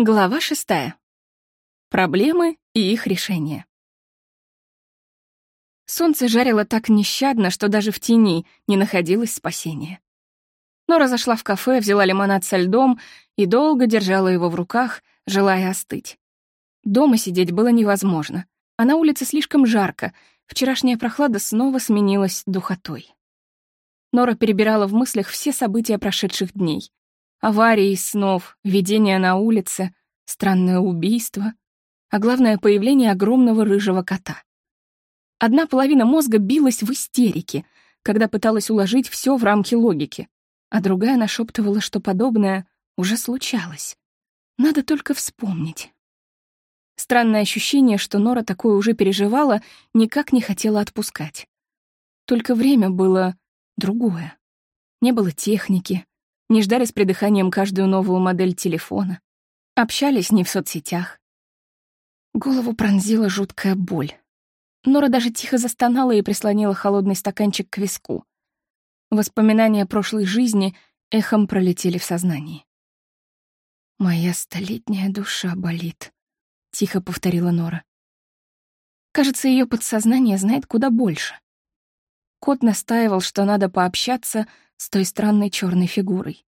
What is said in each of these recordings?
Глава шестая. Проблемы и их решение. Солнце жарило так нещадно, что даже в тени не находилось спасения. Нора зашла в кафе, взяла лимонад со льдом и долго держала его в руках, желая остыть. Дома сидеть было невозможно, а на улице слишком жарко, вчерашняя прохлада снова сменилась духотой. Нора перебирала в мыслях все события прошедших дней — Аварии из снов, видения на улице, странное убийство, а главное — появление огромного рыжего кота. Одна половина мозга билась в истерике, когда пыталась уложить все в рамки логики, а другая нашептывала, что подобное уже случалось. Надо только вспомнить. Странное ощущение, что Нора такое уже переживала, никак не хотела отпускать. Только время было другое. Не было техники, не ждали с придыханием каждую новую модель телефона, общались не в соцсетях. Голову пронзила жуткая боль. Нора даже тихо застонала и прислонила холодный стаканчик к виску. Воспоминания прошлой жизни эхом пролетели в сознании. «Моя столетняя душа болит», — тихо повторила Нора. Кажется, ее подсознание знает куда больше. Кот настаивал, что надо пообщаться с той странной черной фигурой.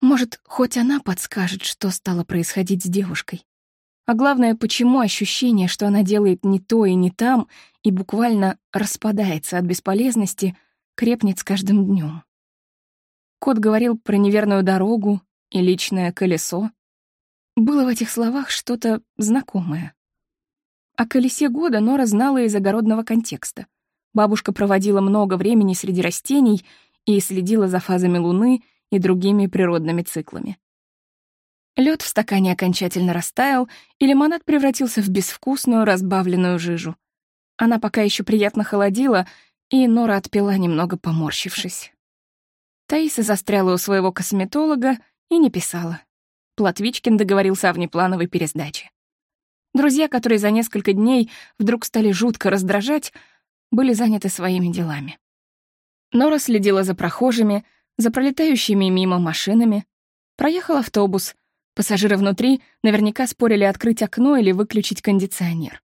Может, хоть она подскажет, что стало происходить с девушкой. А главное, почему ощущение, что она делает не то и не там, и буквально распадается от бесполезности, крепнет с каждым днем. Кот говорил про неверную дорогу и личное колесо. Было в этих словах что-то знакомое. О колесе года Нора знала из огородного контекста. Бабушка проводила много времени среди растений и следила за фазами Луны и другими природными циклами. Лед в стакане окончательно растаял, и лимонад превратился в безвкусную разбавленную жижу. Она пока еще приятно холодила, и Нора отпила немного поморщившись. Таиса застряла у своего косметолога и не писала. Платвичкин договорился о внеплановой пересдаче. Друзья, которые за несколько дней вдруг стали жутко раздражать, были заняты своими делами. Нора следила за прохожими, за пролетающими мимо машинами. Проехал автобус. Пассажиры внутри наверняка спорили открыть окно или выключить кондиционер.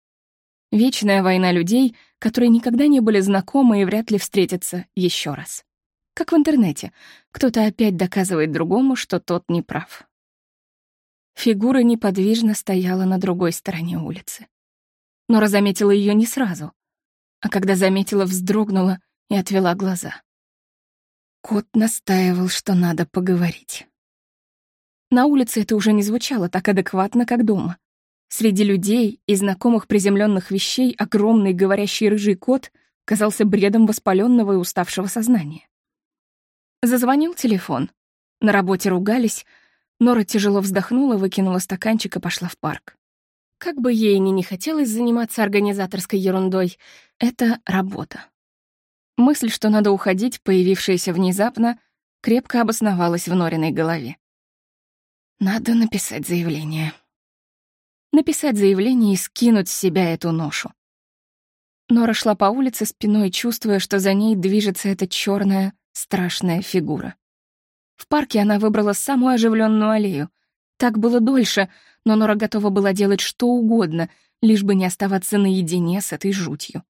Вечная война людей, которые никогда не были знакомы и вряд ли встретятся еще раз. Как в интернете. Кто-то опять доказывает другому, что тот не прав. Фигура неподвижно стояла на другой стороне улицы. Нора заметила ее не сразу, а когда заметила, вздрогнула и отвела глаза. Кот настаивал, что надо поговорить. На улице это уже не звучало так адекватно, как дома. Среди людей и знакомых приземленных вещей огромный говорящий рыжий кот казался бредом воспаленного и уставшего сознания. Зазвонил телефон. На работе ругались. Нора тяжело вздохнула, выкинула стаканчик и пошла в парк. Как бы ей ни не хотелось заниматься организаторской ерундой, это работа. Мысль, что надо уходить, появившаяся внезапно, крепко обосновалась в Нориной голове. Надо написать заявление. Написать заявление и скинуть с себя эту ношу. Нора шла по улице спиной, чувствуя, что за ней движется эта черная, страшная фигура. В парке она выбрала самую оживленную аллею. Так было дольше, но Нора готова была делать что угодно, лишь бы не оставаться наедине с этой жутью.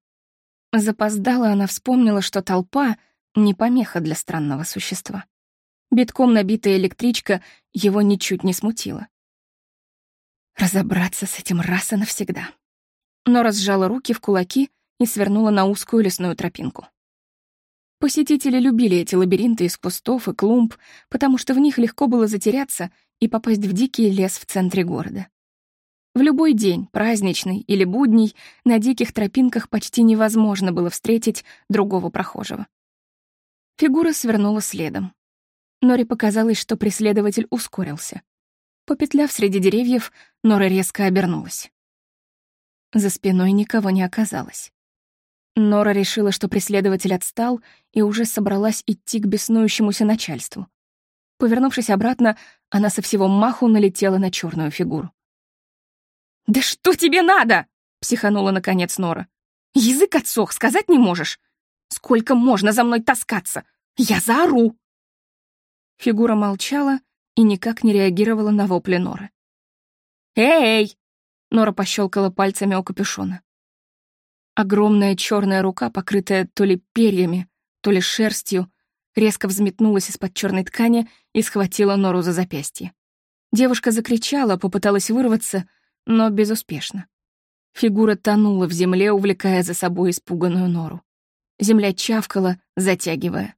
Запоздала она вспомнила, что толпа — не помеха для странного существа. Битком набитая электричка его ничуть не смутила. Разобраться с этим раз и навсегда. Но разжала руки в кулаки и свернула на узкую лесную тропинку. Посетители любили эти лабиринты из кустов и клумб, потому что в них легко было затеряться и попасть в дикий лес в центре города. В любой день, праздничный или будний, на диких тропинках почти невозможно было встретить другого прохожего. Фигура свернула следом. Норе показалось, что преследователь ускорился. Попетляв среди деревьев, Нора резко обернулась. За спиной никого не оказалось. Нора решила, что преследователь отстал и уже собралась идти к беснующемуся начальству. Повернувшись обратно, она со всего маху налетела на черную фигуру. «Да что тебе надо?» — психанула наконец Нора. «Язык отсох, сказать не можешь? Сколько можно за мной таскаться? Я заору!» Фигура молчала и никак не реагировала на вопли Норы. «Эй!» — Нора пощелкала пальцами у капюшона. Огромная черная рука, покрытая то ли перьями, то ли шерстью, резко взметнулась из-под черной ткани и схватила Нору за запястье. Девушка закричала, попыталась вырваться, но безуспешно. Фигура тонула в земле, увлекая за собой испуганную Нору. Земля чавкала, затягивая.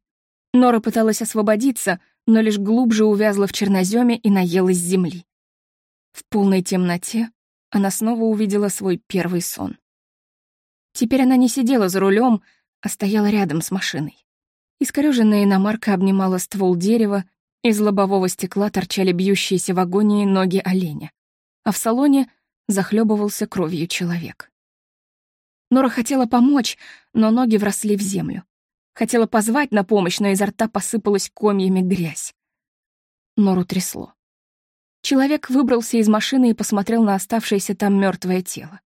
Нора пыталась освободиться, но лишь глубже увязла в черноземе и наелась земли. В полной темноте она снова увидела свой первый сон. Теперь она не сидела за рулем, а стояла рядом с машиной. Искорёженная иномарка обнимала ствол дерева, из лобового стекла торчали бьющиеся в агонии ноги оленя, а в салоне захлебывался кровью человек. Нора хотела помочь, но ноги вросли в землю. Хотела позвать на помощь, но изо рта посыпалась комьями грязь. Нору трясло. Человек выбрался из машины и посмотрел на оставшееся там мертвое тело.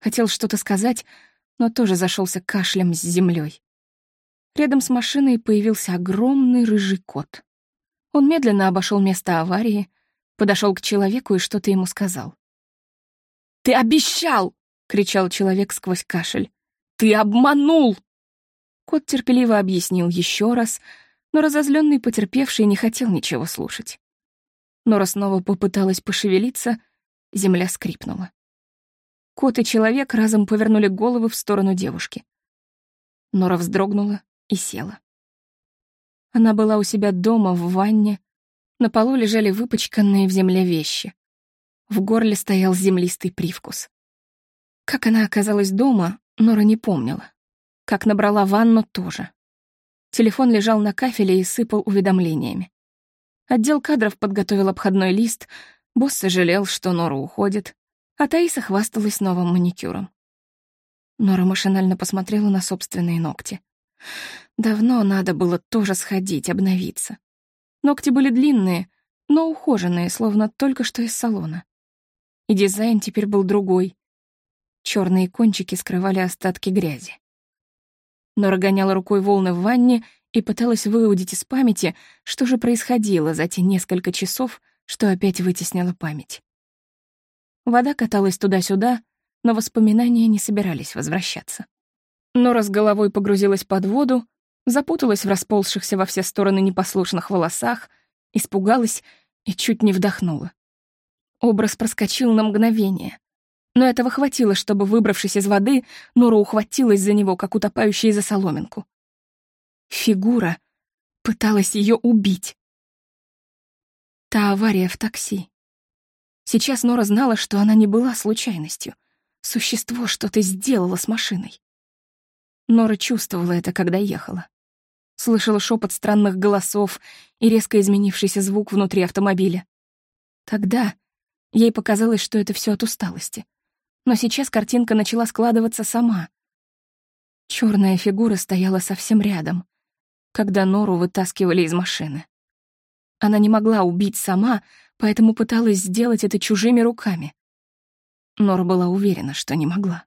Хотел что-то сказать, но тоже зашелся кашлем с землей. Рядом с машиной появился огромный рыжий кот. Он медленно обошел место аварии, подошел к человеку и что-то ему сказал. «Ты обещал!» — кричал человек сквозь кашель. «Ты обманул!» Кот терпеливо объяснил еще раз, но разозленный потерпевший не хотел ничего слушать. Нора снова попыталась пошевелиться, земля скрипнула. Кот и человек разом повернули головы в сторону девушки. Нора вздрогнула и села. Она была у себя дома, в ванне. На полу лежали выпачканные в земле вещи. В горле стоял землистый привкус. Как она оказалась дома, Нора не помнила. Как набрала ванну, тоже. Телефон лежал на кафеле и сыпал уведомлениями. Отдел кадров подготовил обходной лист, босс сожалел, что Нора уходит, а Таиса хвасталась новым маникюром. Нора машинально посмотрела на собственные ногти. Давно надо было тоже сходить, обновиться. Ногти были длинные, но ухоженные, словно только что из салона. И дизайн теперь был другой. Черные кончики скрывали остатки грязи. Нора гоняла рукой волны в ванне и пыталась выудить из памяти, что же происходило за те несколько часов, что опять вытеснила память. Вода каталась туда-сюда, но воспоминания не собирались возвращаться. Нора с головой погрузилась под воду, запуталась в расползшихся во все стороны непослушных волосах, испугалась и чуть не вдохнула. Образ проскочил на мгновение. Но этого хватило, чтобы, выбравшись из воды, Нора ухватилась за него, как утопающая за соломинку. Фигура пыталась ее убить. Та авария в такси. Сейчас Нора знала, что она не была случайностью. Существо что-то сделало с машиной. Нора чувствовала это, когда ехала. Слышала шепот странных голосов и резко изменившийся звук внутри автомобиля. Тогда ей показалось, что это все от усталости. Но сейчас картинка начала складываться сама. Черная фигура стояла совсем рядом, когда Нору вытаскивали из машины. Она не могла убить сама, поэтому пыталась сделать это чужими руками. Нора была уверена, что не могла.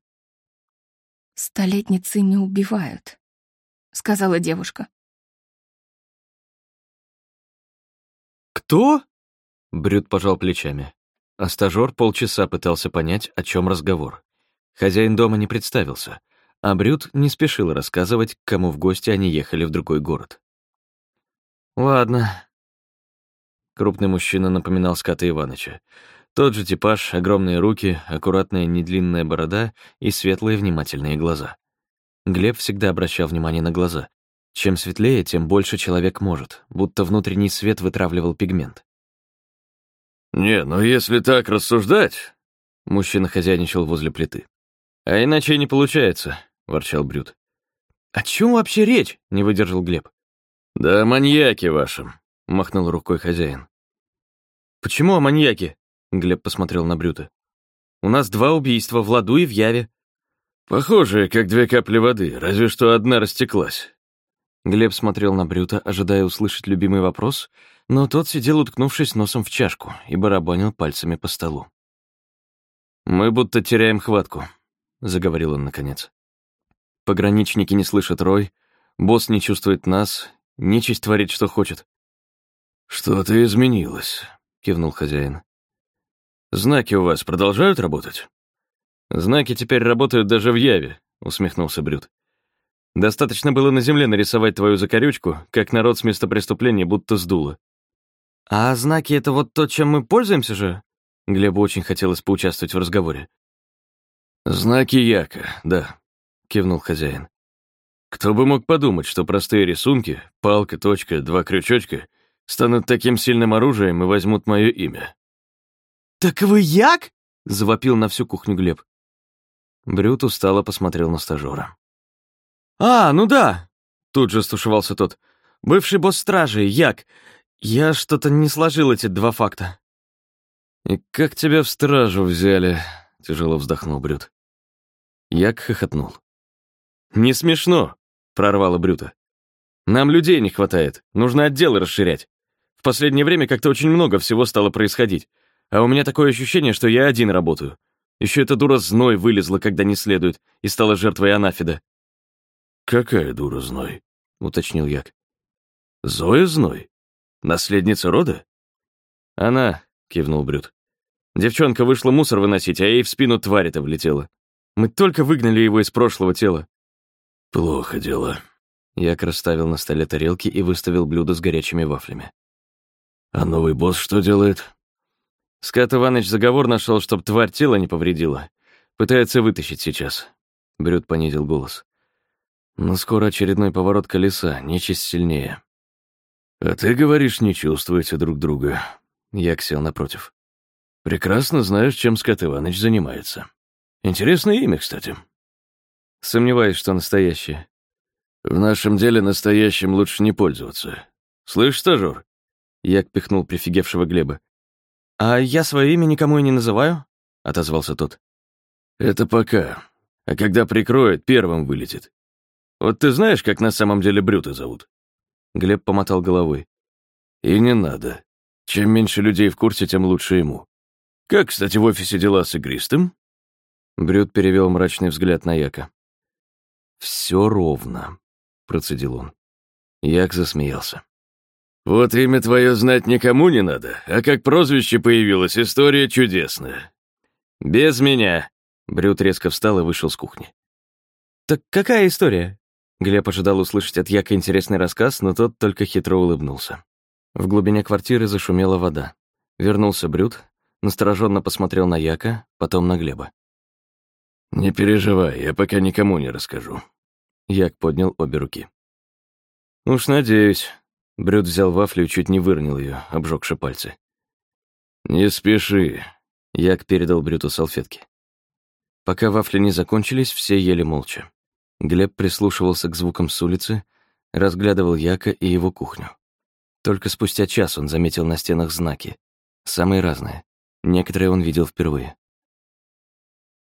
«Столетницы не убивают», — сказала девушка. «Кто?» — Брюд пожал плечами. А стажёр полчаса пытался понять, о чем разговор. Хозяин дома не представился, а Брюд не спешил рассказывать, к кому в гости они ехали в другой город. «Ладно». Крупный мужчина напоминал ската Иваныча. Тот же типаж, огромные руки, аккуратная недлинная борода и светлые внимательные глаза. Глеб всегда обращал внимание на глаза. Чем светлее, тем больше человек может, будто внутренний свет вытравливал пигмент. «Не, ну если так рассуждать...» Мужчина хозяйничал возле плиты. «А иначе не получается», — ворчал Брюд. «О чем вообще речь?» — не выдержал Глеб. «Да о маньяке вашем», — махнул рукой хозяин. «Почему о маньяке?» Глеб посмотрел на Брюта. «У нас два убийства в Ладу и в Яве». «Похожие, как две капли воды, разве что одна растеклась». Глеб смотрел на Брюта, ожидая услышать любимый вопрос, но тот сидел, уткнувшись носом в чашку, и барабанил пальцами по столу. «Мы будто теряем хватку», — заговорил он наконец. «Пограничники не слышат рой, босс не чувствует нас, нечисть творит, что хочет». «Что-то изменилось», — кивнул хозяин. Знаки у вас продолжают работать? Знаки теперь работают даже в Яве, усмехнулся Брюд. Достаточно было на земле нарисовать твою закорючку, как народ с места преступления будто сдуло. А знаки — это вот то, чем мы пользуемся же? Глебу очень хотелось поучаствовать в разговоре. «Знаки Яка, да», — кивнул хозяин. «Кто бы мог подумать, что простые рисунки, палка, точка, два крючочка, станут таким сильным оружием и возьмут мое имя». «Так вы Як?» — завопил на всю кухню Глеб. Брют устало посмотрел на стажера. «А, ну да!» — тут же стушевался тот. «Бывший босс стражи, Як. Я что-то не сложил эти два факта». «И как тебя в стражу взяли?» — тяжело вздохнул Брют. Як хохотнул. «Не смешно», — прорвало Брюта. «Нам людей не хватает, нужно отделы расширять. В последнее время как-то очень много всего стало происходить, а у меня такое ощущение, что я один работаю. Еще эта дура Зной вылезла, когда не следует, и стала жертвой анафида. «Какая дура Зной?» — уточнил Як. «Зоя Зной? Наследница рода?» «Она», — кивнул Брюд. «Девчонка вышла мусор выносить, а ей в спину тварь-то влетела. Мы только выгнали его из прошлого тела». «Плохо дело». Як расставил на столе тарелки и выставил блюдо с горячими вафлями. «А новый босс что делает?» Скат Иваныч заговор нашел, чтоб тварь тело не повредила. Пытается вытащить сейчас. Брюд понизил голос. Но скоро очередной поворот колеса, нечисть сильнее. «А ты говоришь, не чувствуете друг друга». Як сел напротив. «Прекрасно знаешь, чем Скот Иваныч занимается. Интересное имя, кстати». «Сомневаюсь, что настоящее». «В нашем деле настоящим лучше не пользоваться. Слышь, стажёр?» Як пихнул прифигевшего Глеба. «А я свое имя никому и не называю?» — отозвался тот. «Это пока. А когда прикроет, первым вылетит. Вот ты знаешь, как на самом деле Брюта зовут?» Глеб помотал головой. «И не надо. Чем меньше людей в курсе, тем лучше ему. Как, кстати, в офисе дела с игристым?» Брюд перевел мрачный взгляд на Яка. «Все ровно», — процедил он. Як засмеялся. «Вот имя твое знать никому не надо, а как прозвище появилось, история чудесная». «Без меня», — Брюд резко встал и вышел с кухни. «Так какая история?» Глеб ожидал услышать от Яка интересный рассказ, но тот только хитро улыбнулся. В глубине квартиры зашумела вода. Вернулся Брюд, настороженно посмотрел на Яка, потом на Глеба. «Не переживай, я пока никому не расскажу». Як поднял обе руки. «Уж надеюсь». Брюд взял вафлю и чуть не выронил ее, обжегши пальцы. «Не спеши», — Як передал Брюту салфетки. Пока вафли не закончились, все ели молча. Глеб прислушивался к звукам с улицы, разглядывал Яка и его кухню. Только спустя час он заметил на стенах знаки. Самые разные. Некоторые он видел впервые.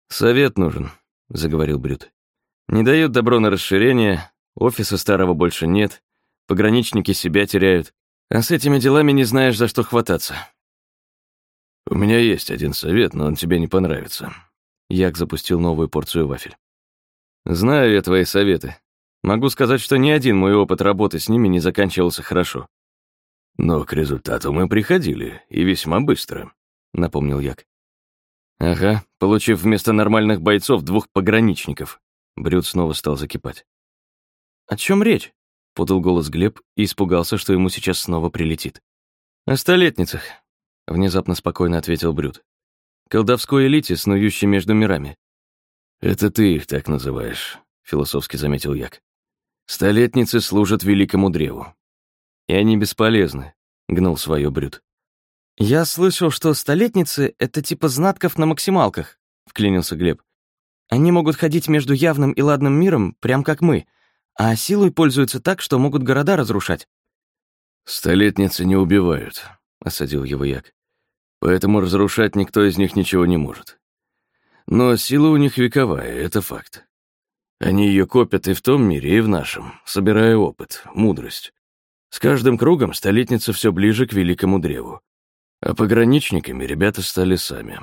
«Совет нужен», — заговорил Брюд. «Не дают добро на расширение, офиса старого больше нет, пограничники себя теряют, а с этими делами не знаешь, за что хвататься». «У меня есть один совет, но он тебе не понравится». Як запустил новую порцию вафель. Знаю я твои советы. Могу сказать, что ни один мой опыт работы с ними не заканчивался хорошо. Но к результату мы приходили, и весьма быстро, напомнил Як. Ага, получив вместо нормальных бойцов двух пограничников. Брюд снова стал закипать. «О чем речь?» — подал голос Глеб и испугался, что ему сейчас снова прилетит. «О столетницах», — внезапно спокойно ответил Брюд. «Колдовской элите, снующей между мирами. «Это ты их так называешь», — философски заметил Як. «Столетницы служат великому древу». «И они бесполезны», — гнул свое Брюд. «Я слышал, что столетницы — это типа знатков на максималках», — вклинился Глеб. «Они могут ходить между явным и ладным миром, прям как мы, а силой пользуются так, что могут города разрушать». «Столетницы не убивают», — осадил его Як. «Поэтому разрушать никто из них ничего не может. Но сила у них вековая, это факт. Они ее копят и в том мире, и в нашем, собирая опыт, мудрость. С каждым кругом столетница все ближе к великому древу. А пограничниками ребята стали сами.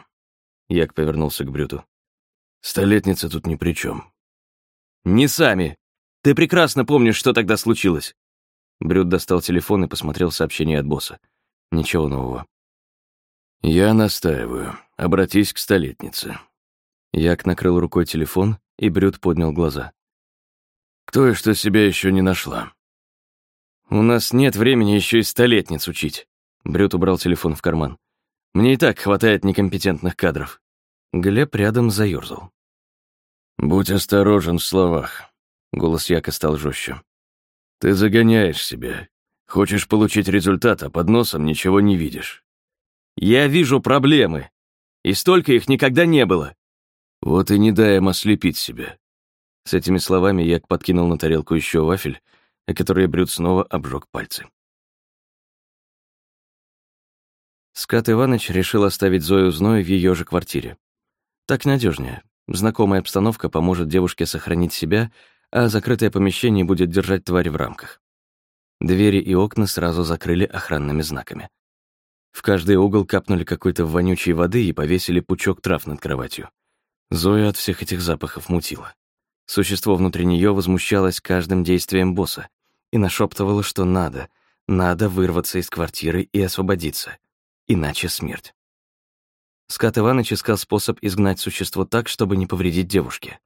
Як повернулся к Брюту. Столетница тут ни при чем. «Не сами. Ты прекрасно помнишь, что тогда случилось». Брют достал телефон и посмотрел сообщение от босса. Ничего нового. «Я настаиваю», обратись к столетнице». Як накрыл рукой телефон, и Брюд поднял глаза. «Кто и что себя еще не нашла?» «У нас нет времени еще и столетниц учить». Брюд убрал телефон в карман. «Мне и так хватает некомпетентных кадров». Глеб рядом заёрзал. «Будь осторожен в словах», — голос Яка стал жестче. «Ты загоняешь себя. Хочешь получить результат, а под носом ничего не видишь». «Я вижу проблемы. И столько их никогда не было». «Вот и не дай им ослепить себя». С этими словами Як подкинул на тарелку еще вафель, о который Брюд снова обжег пальцы. Скат Иваныч решил оставить Зою Зной в ее же квартире. Так надежнее. Знакомая обстановка поможет девушке сохранить себя, а закрытое помещение будет держать тварь в рамках. Двери и окна сразу закрыли охранными знаками. В каждый угол капнули какой-то вонючей воды и повесили пучок трав над кроватью. Зоя от всех этих запахов мутила. Существо внутри нее возмущалось каждым действием босса и нашептывало, что надо, надо вырваться из квартиры и освободиться, иначе смерть. Скат Иваныч искал способ изгнать существо так, чтобы не повредить девушке.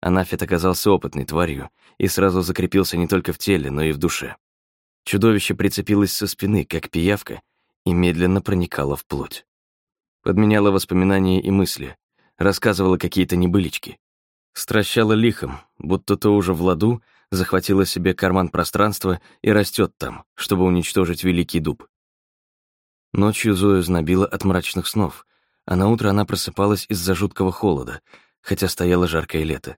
Анафит оказался опытной тварью и сразу закрепился не только в теле, но и в душе. Чудовище прицепилось со спины, как пиявка, и медленно проникало в плоть. Подменяло воспоминания и мысли, рассказывало какие-то небылички. Стращало лихом, будто то уже в ладу захватило себе карман пространства и растет там, чтобы уничтожить великий дуб. Ночью Зою знобило от мрачных снов, а на утро она просыпалась из-за жуткого холода, хотя стояло жаркое лето.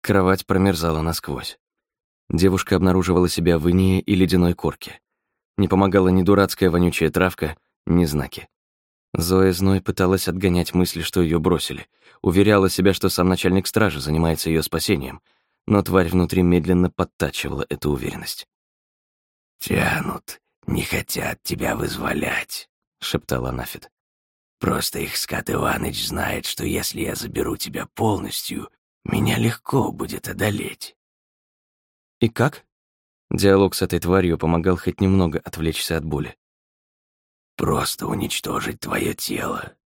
Кровать промерзала насквозь. Девушка обнаруживала себя в инее и ледяной корке. Не помогала ни дурацкая вонючая травка, ни знаки. Зоя Зной пыталась отгонять мысли, что ее бросили. Уверяла себя, что сам начальник стражи занимается ее спасением, но тварь внутри медленно подтачивала эту уверенность. «Тянут, не хотят тебя вызволять», — шептала Нафит. «Просто их скат Иваныч знает, что если я заберу тебя полностью, меня легко будет одолеть». «И как?» Диалог с этой тварью помогал хоть немного отвлечься от боли. Просто уничтожить твое тело.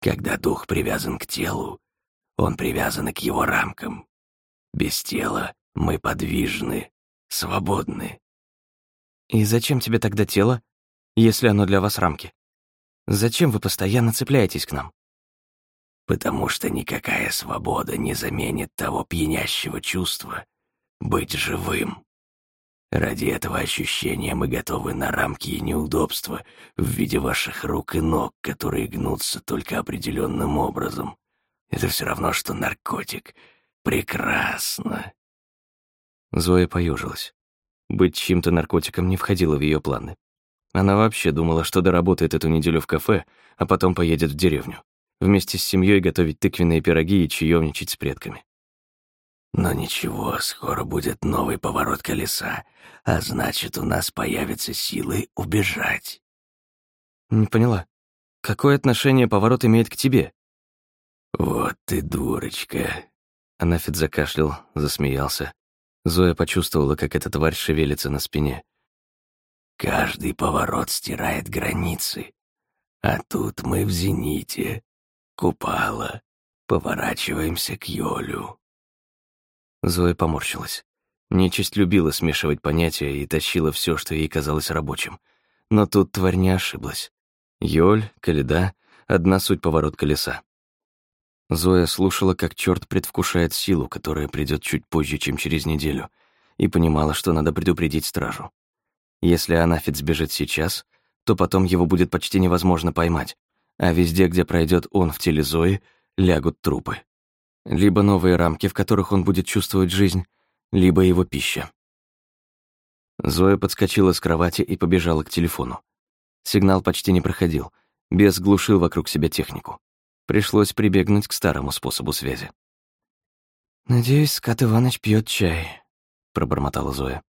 Когда дух привязан к телу, он привязан к его рамкам. Без тела мы подвижны, свободны. И зачем тебе тогда тело, если оно для вас рамки? Зачем вы постоянно цепляетесь к нам? Потому что никакая свобода не заменит того пьянящего чувства быть живым. Ради этого ощущения мы готовы на рамки и неудобства в виде ваших рук и ног, которые гнутся только определенным образом. Это все равно, что наркотик. Прекрасно. Зоя поежилась. Быть чьим-то наркотиком не входило в ее планы. Она вообще думала, что доработает эту неделю в кафе, а потом поедет в деревню. Вместе с семьей готовить тыквенные пироги и чаевничать с предками. Но ничего, скоро будет новый поворот колеса, а значит, у нас появятся силы убежать. Не поняла. Какое отношение поворот имеет к тебе? Вот ты дурочка. Анафит закашлял, засмеялся. Зоя почувствовала, как эта тварь шевелится на спине. Каждый поворот стирает границы. А тут мы в зените. Купала. Поворачиваемся к Йолю. Зоя поморщилась. Нечисть любила смешивать понятия и тащила все, что ей казалось рабочим. Но тут тварь не ошиблась. Йоль, Каледа — одна суть поворот колеса. Зоя слушала, как черт предвкушает силу, которая придет чуть позже, чем через неделю, и понимала, что надо предупредить стражу. Если Анафит сбежит сейчас, то потом его будет почти невозможно поймать, а везде, где пройдет он в теле Зои, лягут трупы. Либо новые рамки, в которых он будет чувствовать жизнь, либо его пища. Зоя подскочила с кровати и побежала к телефону. Сигнал почти не проходил. Бес глушил вокруг себя технику. Пришлось прибегнуть к старому способу связи. «Надеюсь, Скат Иваныч пьет чай», — пробормотала Зоя.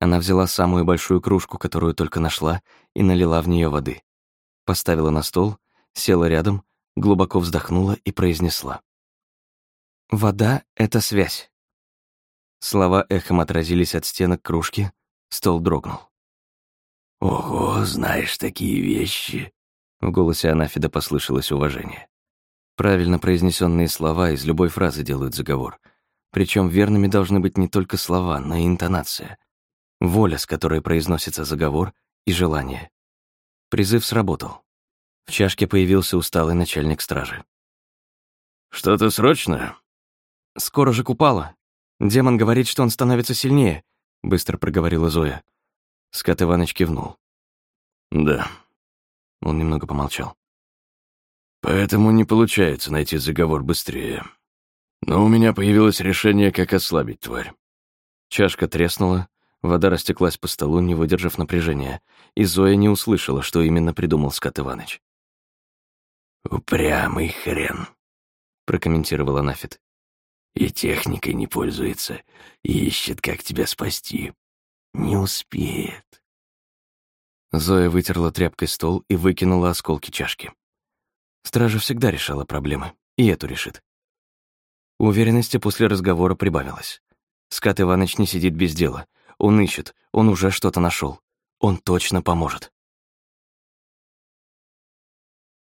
Она взяла самую большую кружку, которую только нашла, и налила в нее воды. Поставила на стол, села рядом, глубоко вздохнула и произнесла. Вода — это связь. Слова эхом отразились от стенок кружки, стол дрогнул. «Ого, знаешь такие вещи!» В голосе Анафида послышалось уважение. Правильно произнесенные слова из любой фразы делают заговор. Причем верными должны быть не только слова, но и интонация. Воля, с которой произносится заговор, и желание. Призыв сработал. В чашке появился усталый начальник стражи. «Что-то срочное?» «Скоро же купала. Демон говорит, что он становится сильнее», — быстро проговорила Зоя. Скат Иваныч кивнул. «Да». Он немного помолчал. «Поэтому не получается найти заговор быстрее. Но у меня появилось решение, как ослабить тварь». Чашка треснула, вода растеклась по столу, не выдержав напряжения, и Зоя не услышала, что именно придумал Скат Иваныч. «Упрямый хрен», — прокомментировала Нафит. «И техникой не пользуется, ищет, как тебя спасти. Не успеет». Зоя вытерла тряпкой стол и выкинула осколки чашки. Стража всегда решала проблемы, и эту решит. Уверенности после разговора прибавилось. Скат Иваныч не сидит без дела. Он ищет, он уже что-то нашел. Он точно поможет.